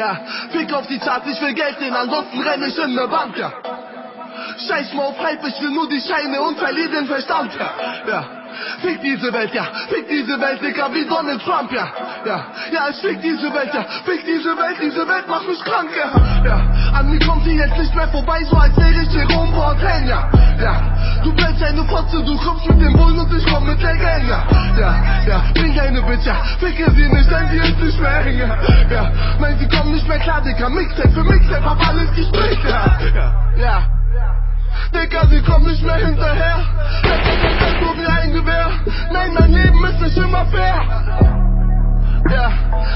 ja. Fick auf die Charts, ich will Geld sehen, ansonsten renn ich in ne Bank, ja. Scheiß mal auf Hype, ich will nur die Scheine und verliere den Verstand, ja. ja. Fick diese Welt, ja, fick diese Welt, Digga, wie Donald Trump, ja, ja, ja, ich fick diese Welt, ja, fick diese Welt, diese Welt macht mich krank, ja, ja, an mir kommt sie jetzt nicht mehr vorbei, so als wäre ich Jerome Boateng, ja, ja, du bist eine Fotze, du kommst mit dem Bullen und ich komm mit der Gang, ja, ja, ja, bring eine Bitch, ja, ficke sie nicht, denn sie ist nicht mehr eng, ja, nein, sie kommen nicht mehr klar, Digga, Mixtape für Mixtape, hab alles gespielt, ja, ja, ja. Digga, sie kommen nicht mehr hinterher. Das ist nur wie ein Gewehr. Nein, mein Leben ist nicht immer fair. Ja,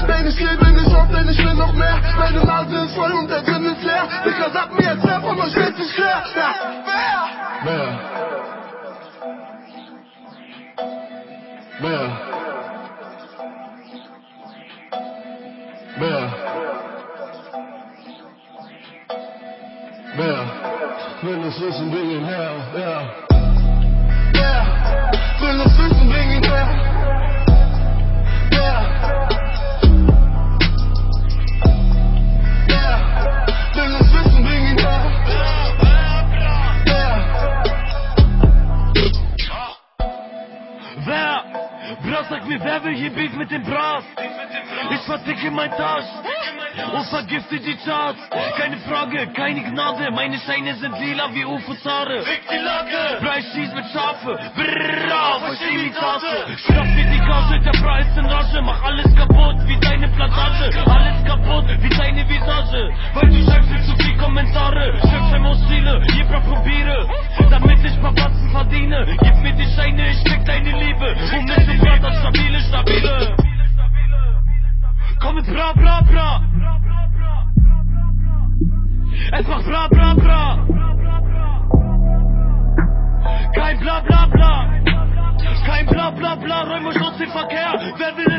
nein, ich lebe nicht auf, denn ich will noch mehr. Meine Nase ist voll und der Sinn ist leer. Digga, sag mir jetzt, wer von euch wird sich schwer? Ja, wer? Mehr. Mehr. Mehr. Mehr. Will es wissen, bring ihn her, ja. Wer will es wissen, bring sag mir, wer will hier Beef mit dem Bras? Ich verticke mein Tasch und vergifte die Charts. Keine Frage, keine Gnade, meine Scheine sind lila wie Ufo-Zare. Fick die Lage! Bro, ich schieß mit Schafe, brrrr, auf euch Imitate. Schnapp mir die Gage, der Bra ist in Rage, mach alles kaputt wie deine Plantage. Alles kaputt wie deine Visage, weil Verdiene. Gib mir die Scheine, ich fick deine Liebe. Und mit dem Brother stabile, stabile. Komm mit bra, bra, bra. Es macht bra, bra, bra. Kein bla, bla, bla. Kein bla, bla, bla. Räum euch aus dem Verkehr. Wer will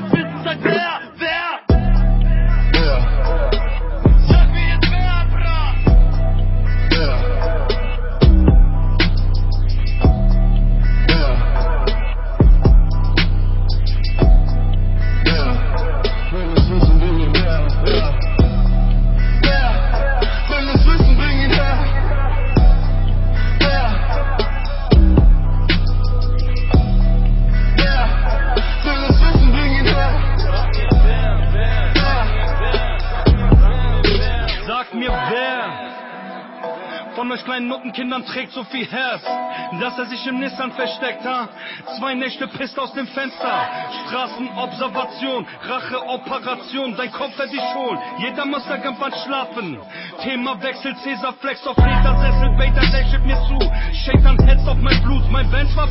von euch kleinen Nuttenkindern trägt so viel Herz, dass er sich im Nissan versteckt, ha? Zwei Nächte pisst aus dem Fenster. Straßenobservation, Racheoperation, dein Kopf wird dich holen. Jeder muss irgendwann schlafen. Thema Wechsel, Cäsar Flex auf Ledersessel, Bader, der schickt mir zu. Shake dann Heads auf mein Blut, mein Benz war.